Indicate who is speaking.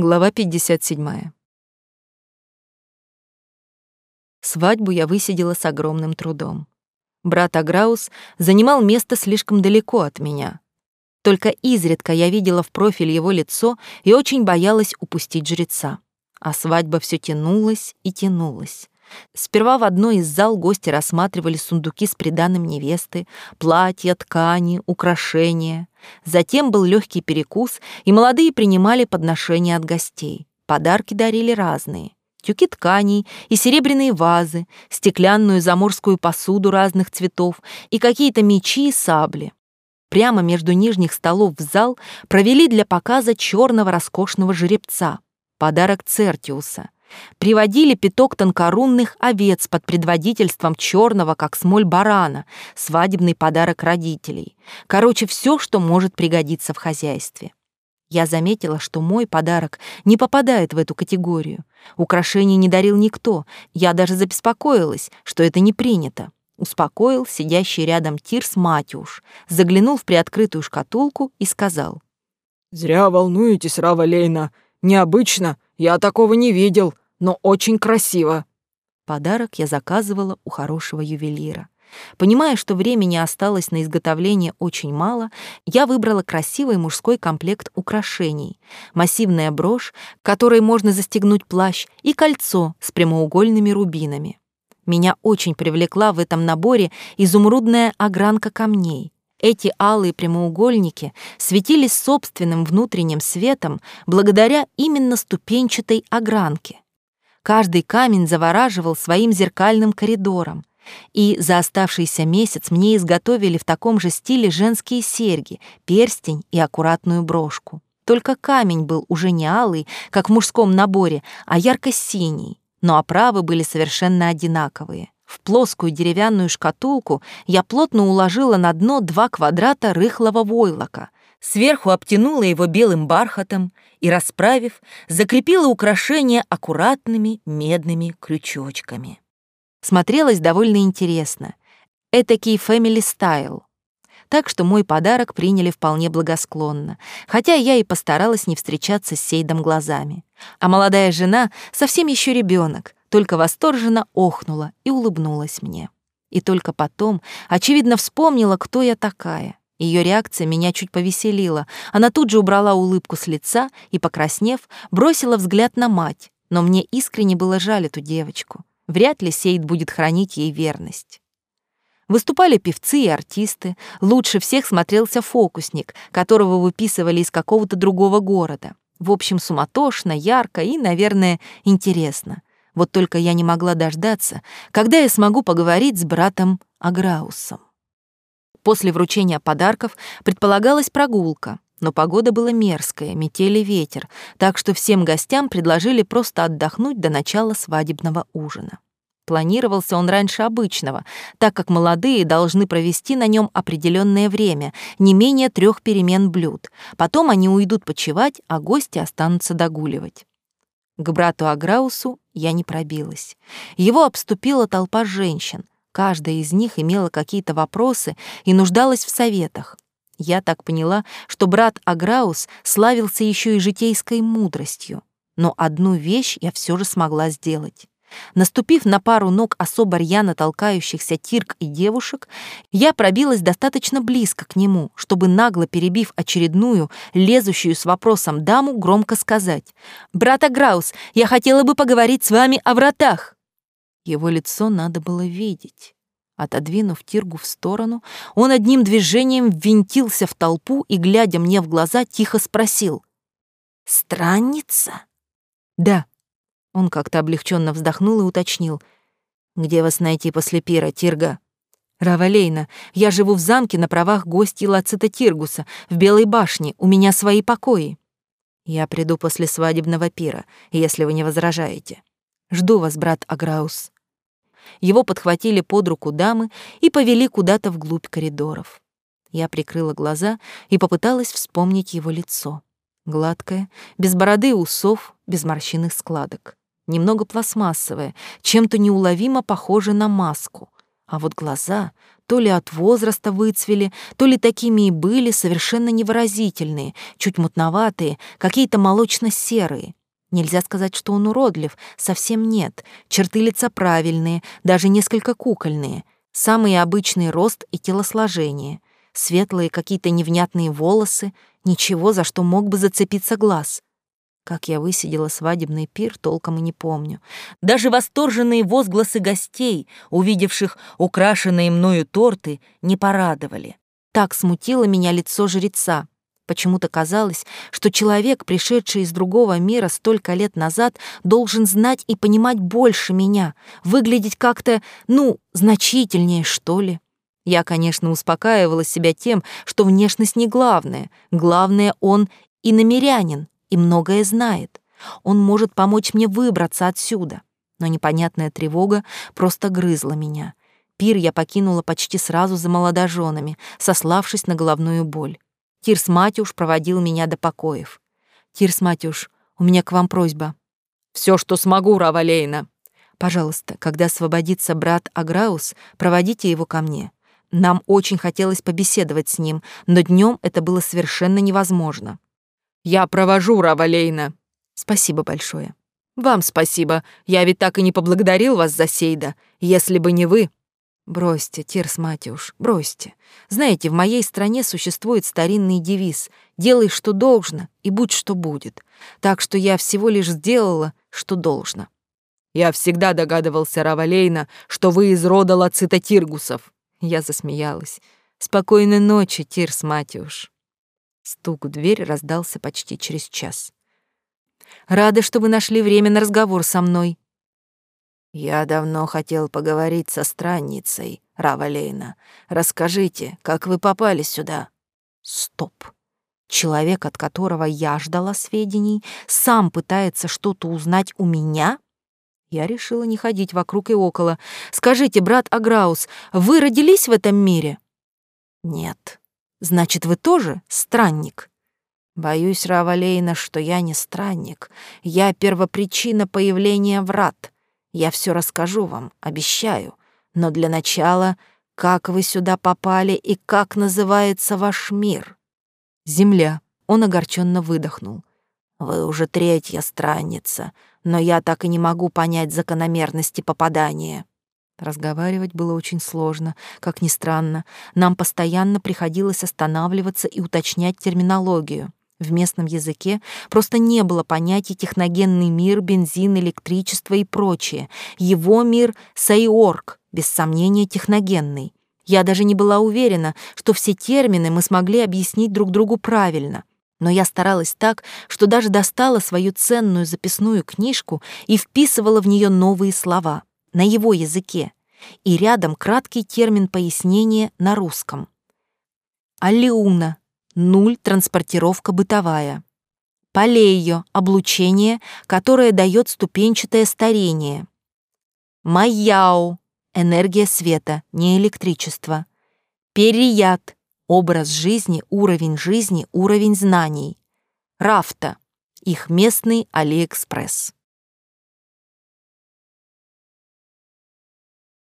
Speaker 1: Глава 57. Свадьбу я высидела с огромным трудом. Брат Аграус занимал место слишком далеко от меня. Только изредка я видела в профиль его лицо и очень боялась упустить жреца. А свадьба все тянулась и тянулась. Сперва в одной из зал гости рассматривали сундуки с приданым невесты, платья, ткани, украшения. Затем был легкий перекус, и молодые принимали подношения от гостей. Подарки дарили разные. Тюки тканей и серебряные вазы, стеклянную заморскую посуду разных цветов и какие-то мечи и сабли. Прямо между нижних столов в зал провели для показа черного роскошного жеребца, подарок Цертиуса — Приводили пяток тонкорунных овец под предводительством черного, как смоль барана, свадебный подарок родителей. Короче, все, что может пригодиться в хозяйстве. Я заметила, что мой подарок не попадает в эту категорию. Украшений не дарил никто. Я даже забеспокоилась, что это не принято. Успокоил сидящий рядом Тирс Матюш, заглянул в приоткрытую шкатулку и сказал.
Speaker 2: «Зря волнуетесь, Рава Лейна. Необычно, я такого не видел, но очень красиво».
Speaker 1: Подарок я заказывала у хорошего ювелира. Понимая, что времени осталось на изготовление очень мало, я выбрала красивый мужской комплект украшений, массивная брошь, которой можно застегнуть плащ, и кольцо с прямоугольными рубинами. Меня очень привлекла в этом наборе изумрудная огранка камней. Эти алые прямоугольники светились собственным внутренним светом благодаря именно ступенчатой огранке. Каждый камень завораживал своим зеркальным коридором. И за оставшийся месяц мне изготовили в таком же стиле женские серьги, перстень и аккуратную брошку. Только камень был уже не алый, как в мужском наборе, а ярко-синий, но оправы были совершенно одинаковые. В плоскую деревянную шкатулку я плотно уложила на дно два квадрата рыхлого войлока, сверху обтянула его белым бархатом и, расправив, закрепила украшение аккуратными медными крючочками. Смотрелось довольно интересно. Этакий family style. Так что мой подарок приняли вполне благосклонно, хотя я и постаралась не встречаться с Сейдом глазами. А молодая жена совсем еще ребенок, только восторженно охнула и улыбнулась мне. И только потом, очевидно, вспомнила, кто я такая. Ее реакция меня чуть повеселила. Она тут же убрала улыбку с лица и, покраснев, бросила взгляд на мать. Но мне искренне было жаль эту девочку. Вряд ли Сейд будет хранить ей верность. Выступали певцы и артисты. Лучше всех смотрелся фокусник, которого выписывали из какого-то другого города. В общем, суматошно, ярко и, наверное, интересно. Вот только я не могла дождаться, когда я смогу поговорить с братом Аграусом. После вручения подарков предполагалась прогулка, но погода была мерзкая, метели ветер, так что всем гостям предложили просто отдохнуть до начала свадебного ужина. Планировался он раньше обычного, так как молодые должны провести на нем определенное время, не менее трех перемен блюд. Потом они уйдут почевать, а гости останутся догуливать. К брату Аграусу я не пробилась. Его обступила толпа женщин. Каждая из них имела какие-то вопросы и нуждалась в советах. Я так поняла, что брат Аграус славился еще и житейской мудростью. Но одну вещь я все же смогла сделать. Наступив на пару ног особо рьяно толкающихся тирк и девушек, я пробилась достаточно близко к нему, чтобы, нагло перебив очередную, лезущую с вопросом даму, громко сказать «Брата Граус, я хотела бы поговорить с вами о вратах!» Его лицо надо было видеть. Отодвинув Тиргу в сторону, он одним движением ввинтился в толпу и, глядя мне в глаза, тихо спросил «Странница?» «Да», он как-то облегченно вздохнул и уточнил. «Где вас найти после пира, Тирга?» «Равалейна, я живу в замке на правах гостья Лацита Тиргуса, в Белой башне, у меня свои покои». «Я приду после свадебного пира, если вы не возражаете. Жду вас, брат Аграус». Его подхватили под руку дамы и повели куда-то вглубь коридоров. Я прикрыла глаза и попыталась вспомнить его лицо. Гладкое, без бороды и усов, без морщинных складок немного пластмассовое, чем-то неуловимо похоже на маску. А вот глаза то ли от возраста выцвели, то ли такими и были, совершенно невыразительные, чуть мутноватые, какие-то молочно-серые. Нельзя сказать, что он уродлив, совсем нет. Черты лица правильные, даже несколько кукольные. Самый обычный рост и телосложение. Светлые какие-то невнятные волосы, ничего, за что мог бы зацепиться глаз. Как я высидела свадебный пир, толком и не помню. Даже восторженные возгласы гостей, увидевших украшенные мною торты, не порадовали. Так смутило меня лицо жреца. Почему-то казалось, что человек, пришедший из другого мира столько лет назад, должен знать и понимать больше меня, выглядеть как-то, ну, значительнее, что ли. Я, конечно, успокаивала себя тем, что внешность не главное. Главное, он и намерянин, и многое знает. Он может помочь мне выбраться отсюда. Но непонятная тревога просто грызла меня. Пир я покинула почти сразу за молодоженами, сославшись на головную боль. Тирс Матюш проводил меня до покоев. «Тирс Матюш, у меня к вам просьба».
Speaker 2: Все, что смогу, Равалейна».
Speaker 1: «Пожалуйста, когда освободится брат Аграус, проводите его ко мне. Нам очень хотелось побеседовать с ним, но днем это было совершенно невозможно.
Speaker 2: Я провожу Равалейна.
Speaker 1: Спасибо большое.
Speaker 2: Вам спасибо. Я ведь так и не поблагодарил вас за Сейда. Если бы не вы...
Speaker 1: Бросьте, Тирс Матюш, бросьте. Знаете, в моей стране существует старинный девиз «Делай, что должно, и будь, что будет». Так что я всего лишь сделала, что должно.
Speaker 2: Я всегда догадывался, Равалейна, что вы из рода Лацита Тиргусов.
Speaker 1: Я засмеялась. Спокойной ночи, Тирс Матюш. Стук в дверь раздался почти через час. «Рада, что вы нашли время на разговор со мной».
Speaker 3: «Я давно хотел поговорить со странницей, Рава Лейна. Расскажите, как вы попали сюда?»
Speaker 1: «Стоп. Человек, от которого я ждала сведений, сам пытается что-то узнать у меня?» Я решила не ходить вокруг и около. «Скажите, брат Аграус, вы родились в этом мире?»
Speaker 3: «Нет»,
Speaker 1: Значит, вы тоже странник?
Speaker 3: Боюсь, Равалейна, что я не странник. Я первопричина появления врат. Я все расскажу вам, обещаю. Но для начала, как вы сюда попали и как называется ваш мир?
Speaker 1: Земля. Он огорченно выдохнул.
Speaker 3: Вы уже третья странница, но я так и не могу понять закономерности попадания.
Speaker 1: Разговаривать было очень сложно, как ни странно. Нам постоянно приходилось останавливаться и уточнять терминологию. В местном языке просто не было понятий техногенный мир, бензин, электричество и прочее. Его мир — сайорг, без сомнения техногенный. Я даже не была уверена, что все термины мы смогли объяснить друг другу правильно. Но я старалась так, что даже достала свою ценную записную книжку и вписывала в нее новые слова на его языке, и рядом краткий термин пояснения на русском. Алиуна — нуль-транспортировка бытовая. Полейо — облучение, которое дает ступенчатое старение. Майяо — энергия света, не электричество. Перият — образ жизни, уровень жизни, уровень знаний. Рафта — их местный Алиэкспресс.